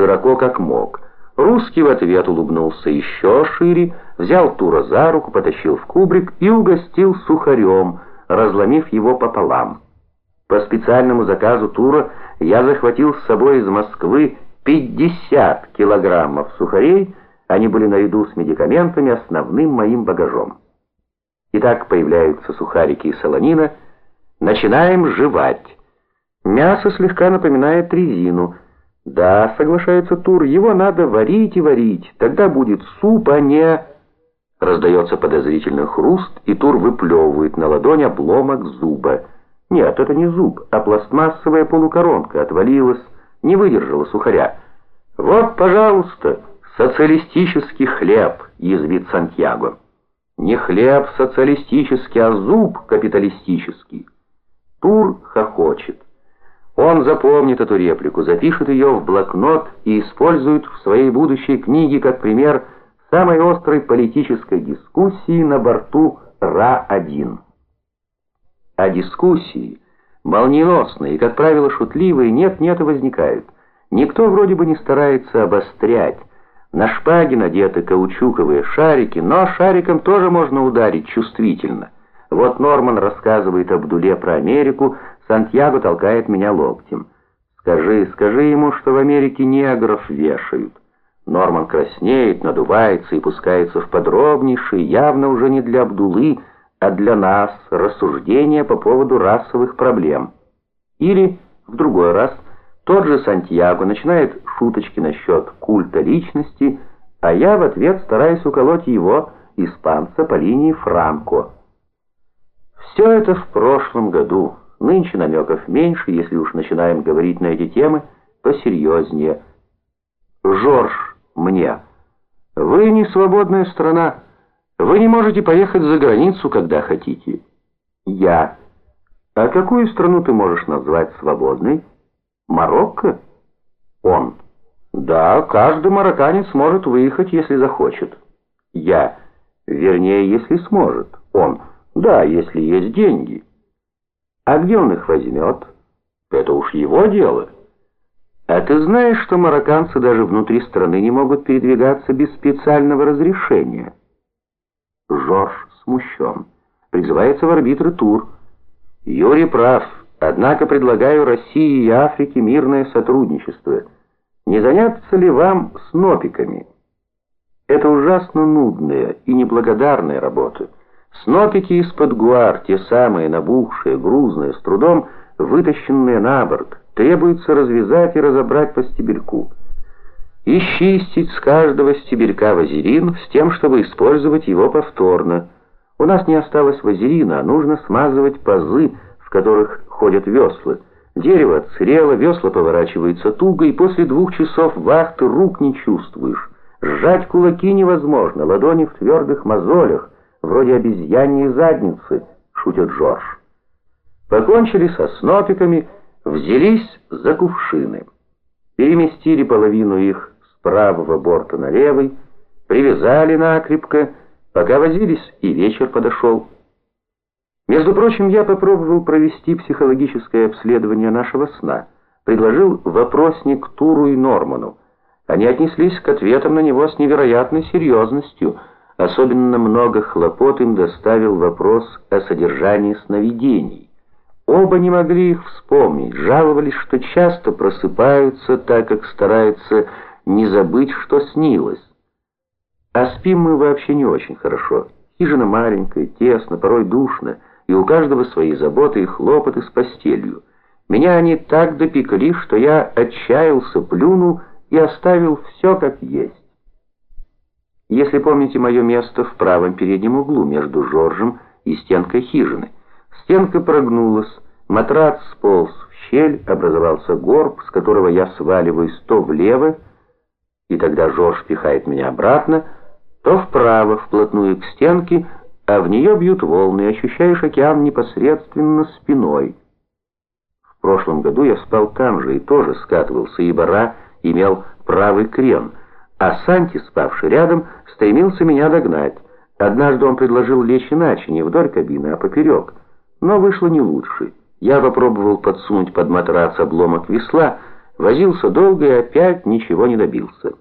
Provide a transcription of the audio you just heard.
широко как мог. Русский в ответ улыбнулся еще шире, взял Тура за руку, потащил в кубрик и угостил сухарем, разломив его пополам. По специальному заказу Тура я захватил с собой из Москвы 50 килограммов сухарей, они были наряду с медикаментами основным моим багажом. Итак, появляются сухарики и солонина, начинаем жевать. Мясо слегка напоминает резину. Да, соглашается Тур, его надо варить и варить, тогда будет суп, а не... Раздается подозрительный хруст, и Тур выплевывает на ладонь обломок зуба. Нет, это не зуб, а пластмассовая полукоронка отвалилась, не выдержала сухаря. «Вот, пожалуйста, социалистический хлеб», — язвит Сантьяго. «Не хлеб социалистический, а зуб капиталистический». Тур хохочет. Он запомнит эту реплику, запишет ее в блокнот и использует в своей будущей книге как пример самой острой политической дискуссии на борту Ра-1. А дискуссии, молниеносные и, как правило, шутливые, нет-нет и возникают. Никто вроде бы не старается обострять. На шпаге надеты каучуковые шарики, но шариком тоже можно ударить чувствительно. Вот Норман рассказывает Абдуле про Америку, Сантьяго толкает меня локтем. «Скажи, скажи ему, что в Америке негров вешают». Норман краснеет, надувается и пускается в подробнейшие, явно уже не для Абдулы, а для нас, рассуждения по поводу расовых проблем. Или, в другой раз, тот же Сантьяго начинает шуточки насчет культа личности, а я в ответ стараюсь уколоть его, испанца, по линии Франко. Все это в прошлом году. Нынче намеков меньше, если уж начинаем говорить на эти темы посерьезнее. Жорж, мне. Вы не свободная страна. Вы не можете поехать за границу, когда хотите. Я. А какую страну ты можешь назвать свободной? Марокко? Он. Да, каждый марокканец может выехать, если захочет. Я. Вернее, если сможет. Он. Да, если есть деньги. А где он их возьмет? Это уж его дело. А ты знаешь, что марокканцы даже внутри страны не могут передвигаться без специального разрешения? Жорж смущен. Призывается в арбитры тур. Юрий прав. Однако предлагаю России и Африке мирное сотрудничество. Не заняться ли вам снопиками? Это ужасно нудная и неблагодарная работа. Снопики из-под гуар, те самые набухшие, грузные, с трудом вытащенные на борт, требуется развязать и разобрать по стебельку. И чистить с каждого стебелька вазелин с тем, чтобы использовать его повторно. У нас не осталось вазелина, а нужно смазывать пазы, в которых ходят весла. Дерево отсырело, весла поворачиваются туго, и после двух часов вахты рук не чувствуешь. Сжать кулаки невозможно, ладони в твердых мозолях, вроде обезьяньей задницы, шутит Жорж. Покончили со снопиками, взялись за кувшины. Переместили половину их с правого борта на левый, привязали накрепко, пока возились, и вечер подошел. Между прочим, я попробовал провести психологическое обследование нашего сна. Предложил вопросник Туру и Норману. Они отнеслись к ответам на него с невероятной серьезностью – Особенно много хлопот им доставил вопрос о содержании сновидений. Оба не могли их вспомнить, жаловались, что часто просыпаются, так как стараются не забыть, что снилось. А спим мы вообще не очень хорошо. Хижина маленькая, тесно, порой душно, и у каждого свои заботы и хлопоты с постелью. Меня они так допекли, что я отчаялся, плюнул и оставил все как есть. Если помните мое место в правом переднем углу между Жоржем и стенкой хижины. Стенка прогнулась, матрац сполз в щель, образовался горб, с которого я сваливаюсь то влево, и тогда Жорж пихает меня обратно, то вправо, вплотную к стенке, а в нее бьют волны, и ощущаешь океан непосредственно спиной. В прошлом году я спал там же и тоже скатывался, ибо Ра имел правый крен, а Санти, спавший рядом, стремился меня догнать. Однажды он предложил лечь иначе, не вдоль кабины, а поперек. Но вышло не лучше. Я попробовал подсунуть под матрац обломок весла, Возился долго и опять ничего не добился.